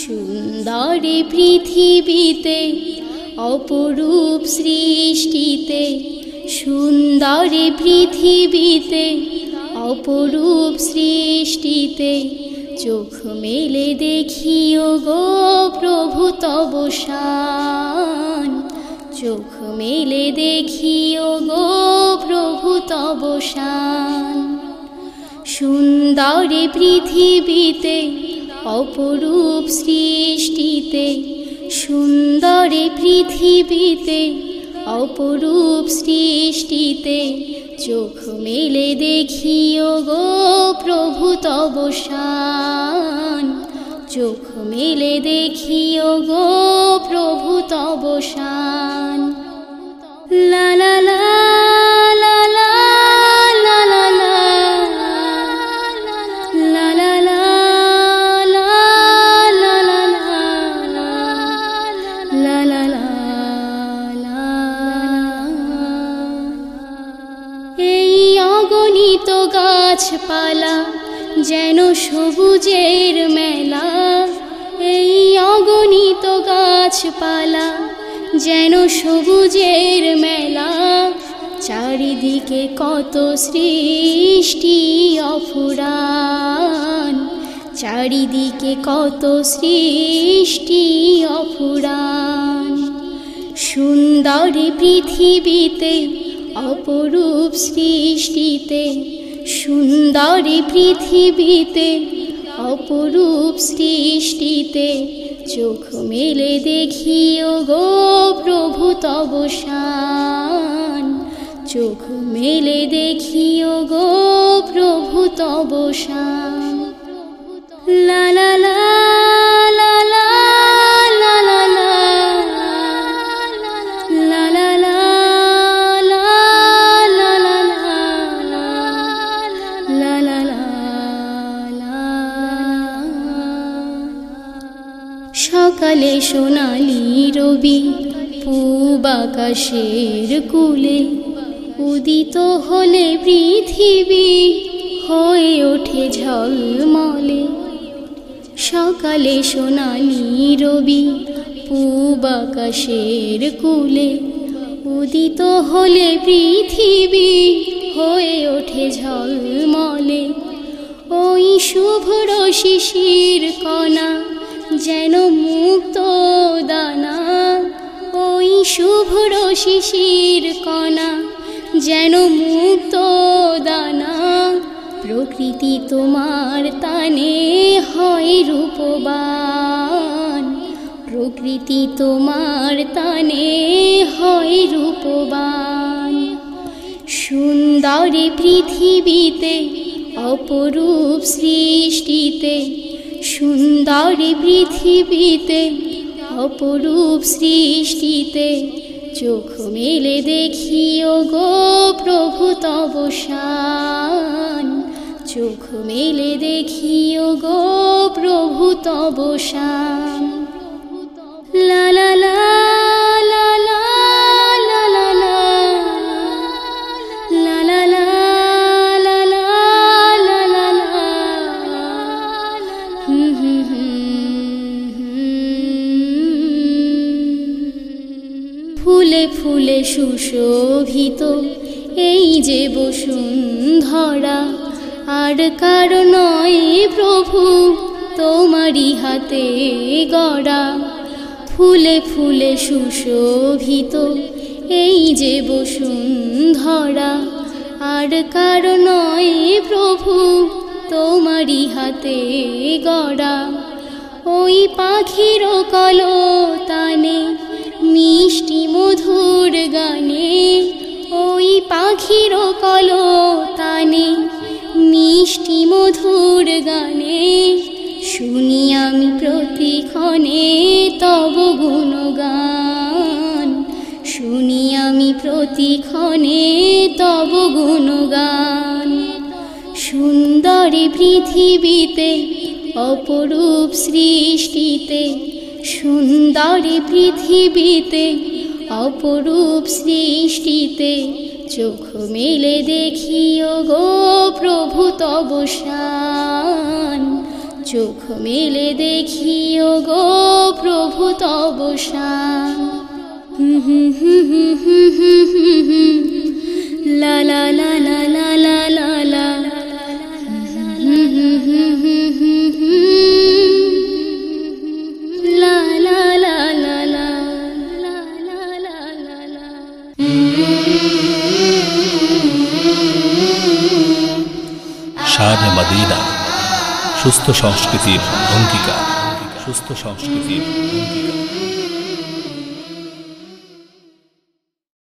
সুন্দরে পৃথিবীতে অপরূপ সৃষ্টিতে সুন্দরে পৃথিবীতে অপরূপ সৃষ্টিতে চোখ মেলে দেখিও গো প্রভু তব শান চোখ মেলে দেখিও গো প্রভু তব শান সুন্দরে পৃথিবীতে অপরূপ সৃষ্টিতে, সুন্দরে পৃথিবীতে অপরূপ সৃষ্টিতে চোখ মেলে দেখিও গো প্রভু তবসান চোখ মেলে দেখিও গো প্রভু তব শান। এই অগণিত গাছপালা যেন সবুজের মেলা। এই অগণিত গাছপালা যেন সবুজের মেলা। চারিদিকে কত সৃষ্টি অফুরান। চারিদিকে কত সৃষ্টি অফুরান। সুন্দরী পৃথিবীতে অপরূপ সৃষ্টিতে, সুন্দরী পৃথিবীতে, অপরূপ সৃষ্টিতে, চোখ মেলে দেখিও গো প্রভু তব শান চোখ মেলে দেখিও গো প্রভু তব শান লা লা লা লা লা লা সকালে সোনালি রবি, পূব আকাশের কুলে। উদিত হলে পৃথিবী হয়ে ওঠে ঝলমলে। সকালে সোনালি রবি, পূব আকাশের কুলে। উদিত হলে পৃথিবী হয়ে ওঠে ঝলমলে। ওই শুভ্র শিশির কণা যেন মুক্ত দানা, ওই শুভ্র শিশির কণা, যেন মুক্ত দানা, প্রকৃতি তোমার তানে হয় রূপবান। প্রকৃতি তোমার তানে হয় রূপবান। সুন্দরী পৃথিবীতে, অপরূপ সৃষ্টিতে সুন্দরে পৃথিবীতে, অপরূপ সৃষ্টিতে, চোখ মেলে দেখিও গো প্রভু তবসান চোখ মেলে দেখিও গো প্রভু তবসান লা লা লা ফুলে ফুলে সুশোভিত এই যে বসুন্ধরা। আর কার নয় প্রভু, তোমারই হাতে গড়া। ফুলে ফুলে সুশোভিত এই যে বসুন্ধরা। আর কার নয় প্রভু তোমারই হাতে গড়া। ওই পাখির কলতানে মিষ্টি মধুর গানে। ওই পাখির কলতানে মিষ্টি মধুর গানে। শুনি আমি প্রতিক্ষণে তব গুণগান। শুনি আমি প্রতিক্ষণে তব গুণগান। সুন্দরী করে পৃথিবীতে অপরূপ সৃষ্টিতে সুন্দর পৃথিবীতে অপরূপ সৃষ্টিতে চোখ মেলে দেখিও গো প্রভু তবসান চোখ মেলে দেখিও গো প্রভু তবসান লা লা লা লা লা লা লা সুস্থ সংস্কৃতির অঙ্গীকার সুস্থ সংস্কৃতির অঙ্গীকার।